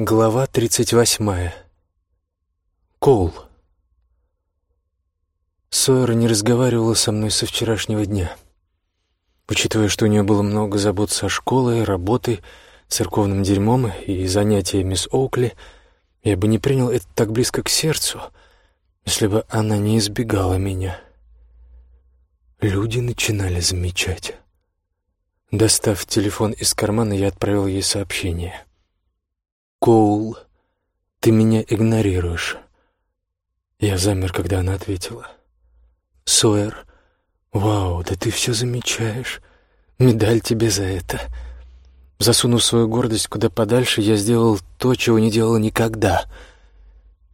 Глава тридцать восьмая. Коул. Сойер не разговаривала со мной со вчерашнего дня. Учитывая, что у нее было много забот со школой, работой, церковным дерьмом и занятиями с Оукли, я бы не принял это так близко к сердцу, если бы она не избегала меня. Люди начинали замечать. Достав телефон из кармана, я отправил ей сообщение — «Коул, ты меня игнорируешь». Я замер, когда она ответила. «Сойер, вау, да ты все замечаешь. Медаль тебе за это». Засунув свою гордость куда подальше, я сделал то, чего не делал никогда.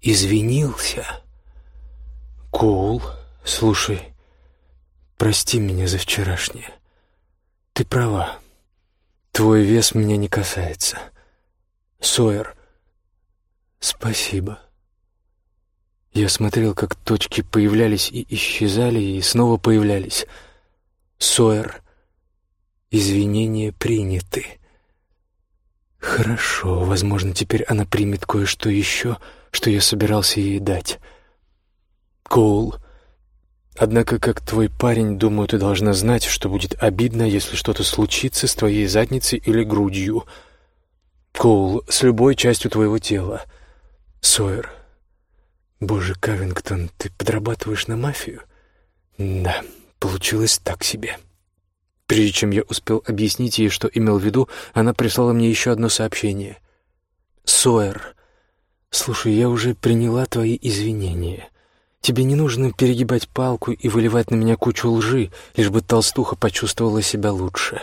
Извинился. «Коул, слушай, прости меня за вчерашнее. Ты права. Твой вес меня не касается». Сойер. Спасибо. Я смотрел, как точки появлялись и исчезали, и снова появлялись. Сойер. Извинения приняты. Хорошо, возможно, теперь она примет кое-что еще, что я собирался ей дать. Коул. Однако, как твой парень, думаю, ты должна знать, что будет обидно, если что-то случится с твоей задницей или грудью — Коул, с любой частью твоего тела. Сойер. Боже, Кавингтон, ты подрабатываешь на мафию? Да, получилось так себе. Прежде чем я успел объяснить ей, что имел в виду, она прислала мне еще одно сообщение. «Сойер, слушай, я уже приняла твои извинения. Тебе не нужно перегибать палку и выливать на меня кучу лжи, лишь бы толстуха почувствовала себя лучше.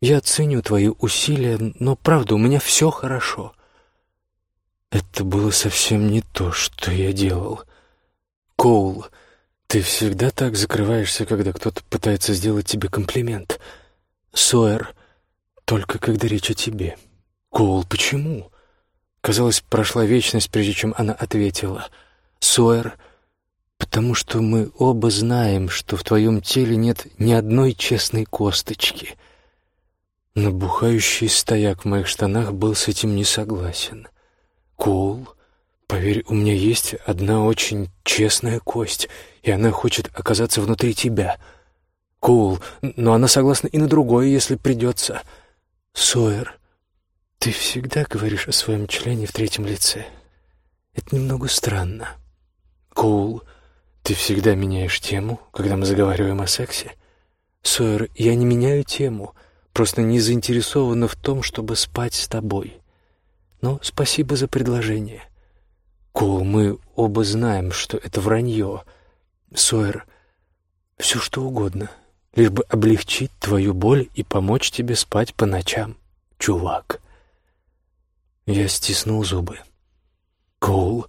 Я ценю твои усилия, но правда, у меня все хорошо. Это было совсем не то, что я делал. Коул, ты всегда так закрываешься, когда кто-то пытается сделать тебе комплимент. Сойер, только когда речь о тебе. Коул, почему? Казалось, прошла вечность, прежде чем она ответила. Сойер, потому что мы оба знаем, что в твоем теле нет ни одной честной косточки — Набухающий стояк в моих штанах был с этим не согласен. «Коул, поверь, у меня есть одна очень честная кость, и она хочет оказаться внутри тебя. Коул, но она согласна и на другое, если придется. Сойер, ты всегда говоришь о своем члене в третьем лице. Это немного странно. Коул, ты всегда меняешь тему, когда мы заговариваем о сексе. Сойер, я не меняю тему» просто не заинтересована в том, чтобы спать с тобой. Но спасибо за предложение. Кол, мы оба знаем, что это вранье. Сойер, все что угодно, лишь бы облегчить твою боль и помочь тебе спать по ночам, чувак. Я стиснул зубы. Коул,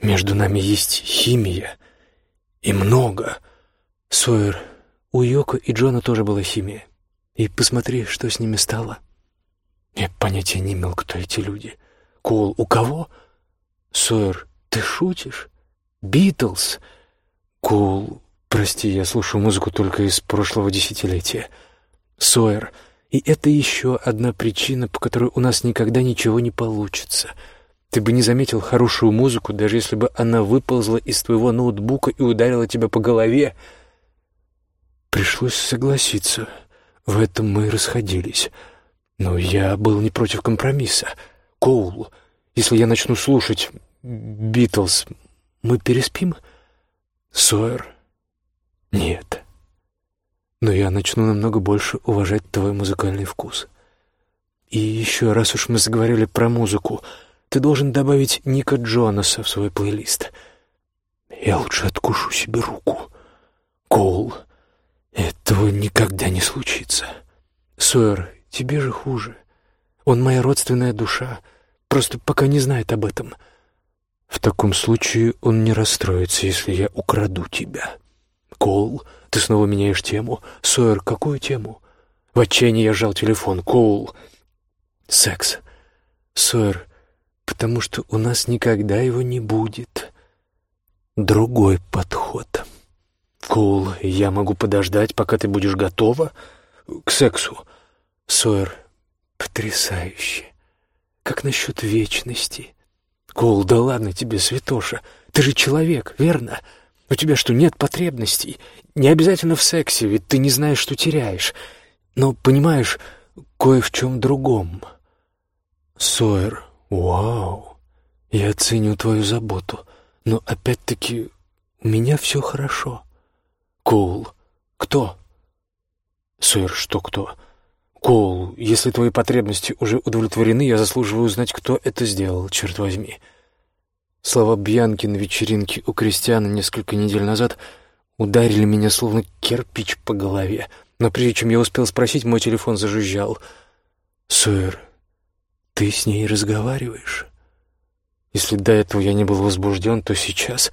между нами есть химия. И много. Сойер, у Йоко и Джона тоже была химия. И посмотри, что с ними стало. Я понятия не имел, кто эти люди. Кол, у кого? Сойер, ты шутишь? Битлз? Кол, прости, я слушаю музыку только из прошлого десятилетия. Сойер, и это еще одна причина, по которой у нас никогда ничего не получится. Ты бы не заметил хорошую музыку, даже если бы она выползла из твоего ноутбука и ударила тебя по голове. Пришлось согласиться. В этом мы и расходились. Но я был не против компромисса. Коул, если я начну слушать Битлз, мы переспим? Сойер? Нет. Но я начну намного больше уважать твой музыкальный вкус. И еще раз уж мы заговорили про музыку, ты должен добавить Ника Джонаса в свой плейлист. Я лучше откушу себе руку. Коул, этого никогда не случится. Сойер, тебе же хуже. Он моя родственная душа, просто пока не знает об этом. В таком случае он не расстроится, если я украду тебя. Коул, ты снова меняешь тему. Сойер, какую тему? В отчаянии я сжал телефон. Коул. Секс. Сойер, потому что у нас никогда его не будет. Другой подход. Коул, я могу подождать, пока ты будешь готова к сексу. Сойер, потрясающе. как насчет вечности? Кол, да ладно тебе, святоша, ты же человек, верно? У тебя что, нет потребностей? Не обязательно в сексе, ведь ты не знаешь, что теряешь. Но, понимаешь, кое в чем другом. Сойер, вау, я ценю твою заботу, но опять-таки у меня все хорошо. Кол, кто? Сойер, что кто? Кол, если твои потребности уже удовлетворены, я заслуживаю узнать, кто это сделал, черт возьми. Слова Бьянки на вечеринке у Кристиана несколько недель назад ударили меня словно кирпич по голове. Но прежде чем я успел спросить, мой телефон зажужжал. «Сойер, ты с ней разговариваешь?» Если до этого я не был возбужден, то сейчас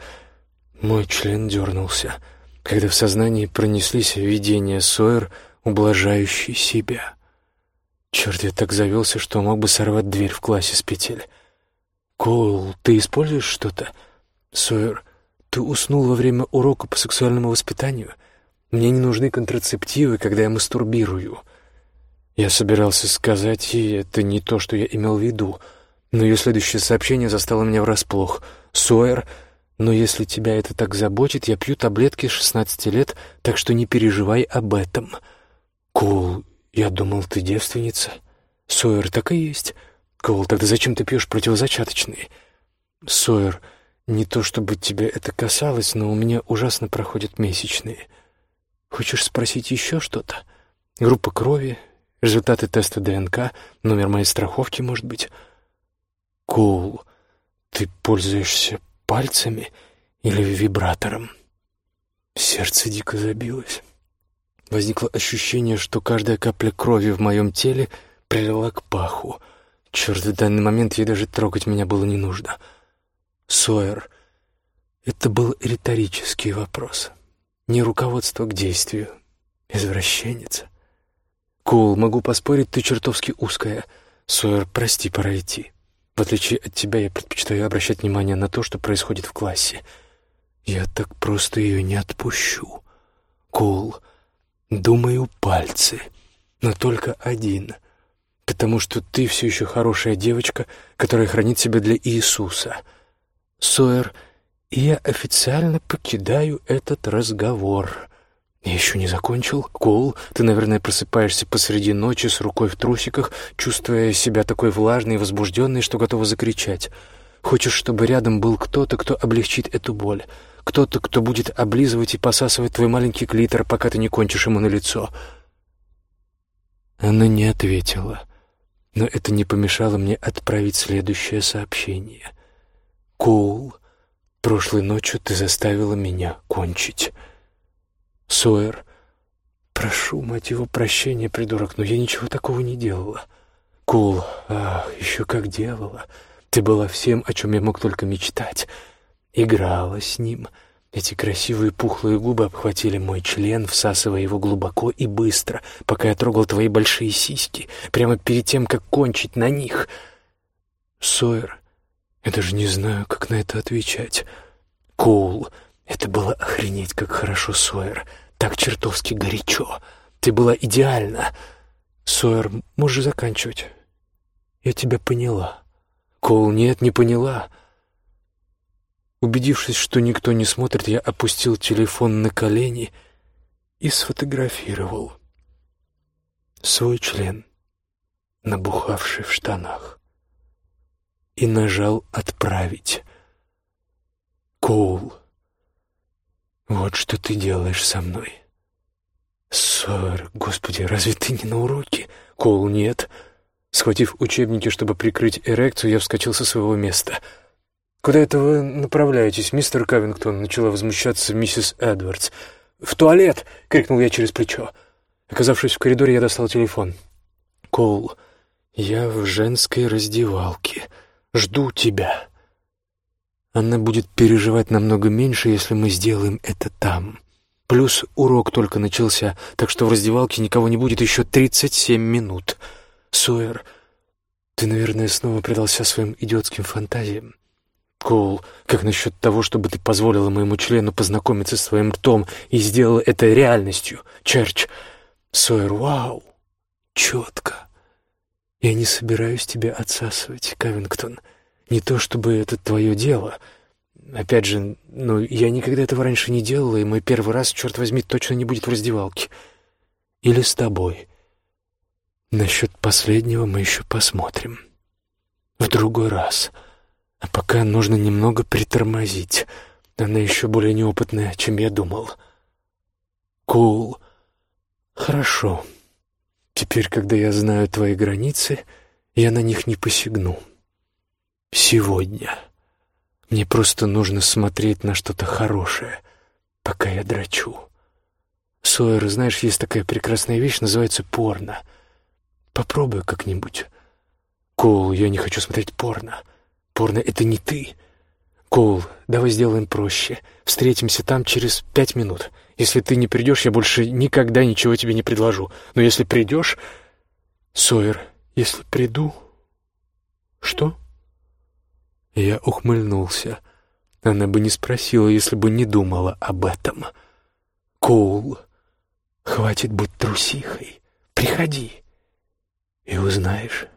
мой член дернулся, когда в сознании пронеслись видения Сойер, ублажающей себя. Черт, я так завелся, что мог бы сорвать дверь в классе с петель. «Коул, ты используешь что-то?» «Сойер, ты уснул во время урока по сексуальному воспитанию? Мне не нужны контрацептивы, когда я мастурбирую». Я собирался сказать, и это не то, что я имел в виду, но ее следующее сообщение застало меня врасплох. «Сойер, но если тебя это так заботит, я пью таблетки с 16 лет, так что не переживай об этом». «Коул, я думал, ты девственница». «Сойер, так и есть». «Коул, тогда зачем ты пьешь противозачаточные?» «Сойер, не то чтобы тебя это касалось, но у меня ужасно проходят месячные. Хочешь спросить еще что-то? Группа крови, результаты теста ДНК, номер моей страховки, может быть?» «Коул, ты пользуешься пальцами или вибратором?» Сердце дико забилось. Возникло ощущение, что каждая капля крови в моем теле прилила к паху. Черт, в данный момент ей даже трогать меня было не нужно. Сойер. Это был риторический вопрос. Не руководство к действию. Извращенец. Кул, могу поспорить, ты чертовски узкая. Сойер, прости, пора идти. В отличие от тебя, я предпочитаю обращать внимание на то, что происходит в классе. Я так просто ее не отпущу. Кул. Думаю, пальцы. Но только один. Потому что ты все еще хорошая девочка, которая хранит себя для Иисуса. Сойер, я официально покидаю этот разговор. Я еще не закончил. Кол, ты, наверное, просыпаешься посреди ночи с рукой в трусиках, чувствуя себя такой влажной и возбужденной, что готова закричать. Хочешь, чтобы рядом был кто-то, кто облегчит эту боль. Кто-то, кто будет облизывать и посасывать твой маленький клитор, пока ты не кончишь ему на лицо. Она не ответила, но это не помешало мне отправить следующее сообщение. «Коул, прошлой ночью ты заставила меня кончить». «Сойер, прошу, мать его, прощения, придурок, но я ничего такого не делала». «Кул, ах, еще как делала. Ты была всем, о чем я мог только мечтать» играла с ним. Эти красивые пухлые губы обхватили мой член, всасывая его глубоко и быстро, пока я трогал твои большие сиськи, прямо перед тем, как кончить на них. Сойер, я даже не знаю, как на это отвечать. Коул, это было охренеть, как хорошо, Сойер. Так чертовски горячо. Ты была идеальна. Сойер, можешь заканчивать. Я тебя поняла. Коул, нет, не поняла. Убедившись, что никто не смотрит, я опустил телефон на колени и сфотографировал свой член, набухавший в штанах, и нажал «Отправить». «Коул, вот что ты делаешь со мной». «Сэр, господи, разве ты не на уроке?» «Коул, нет». Схватив учебники, чтобы прикрыть эрекцию, я вскочил со своего места — «Куда это вы направляетесь, мистер Кавингтон?» — начала возмущаться миссис Эдвардс. «В туалет!» — крикнул я через плечо. Оказавшись в коридоре, я достал телефон. «Коул, я в женской раздевалке. Жду тебя. Она будет переживать намного меньше, если мы сделаем это там. Плюс урок только начался, так что в раздевалке никого не будет еще тридцать семь минут. Сойер, ты, наверное, снова предался своим идиотским фантазиям. Коул, как насчет того, чтобы ты позволила моему члену познакомиться с своим ртом и сделала это реальностью? Черч, Сойер, вау, четко. Я не собираюсь тебя отсасывать, Кавингтон. Не то чтобы это твое дело. Опять же, ну, я никогда этого раньше не делала, и мой первый раз, черт возьми, точно не будет в раздевалке. Или с тобой. Насчет последнего мы еще посмотрим. В другой раз. А пока нужно немного притормозить. Она еще более неопытная, чем я думал. Кул. Хорошо. Теперь, когда я знаю твои границы, я на них не посягну. Сегодня. Мне просто нужно смотреть на что-то хорошее, пока я драчу. Сойер, знаешь, есть такая прекрасная вещь, называется порно. Попробуй как-нибудь. Коул, я не хочу смотреть порно. Порно — это не ты. Коул, давай сделаем проще. Встретимся там через пять минут. Если ты не придешь, я больше никогда ничего тебе не предложу. Но если придешь... Сойер, если приду... Что? Я ухмыльнулся. Она бы не спросила, если бы не думала об этом. Коул, хватит быть трусихой. Приходи и узнаешь.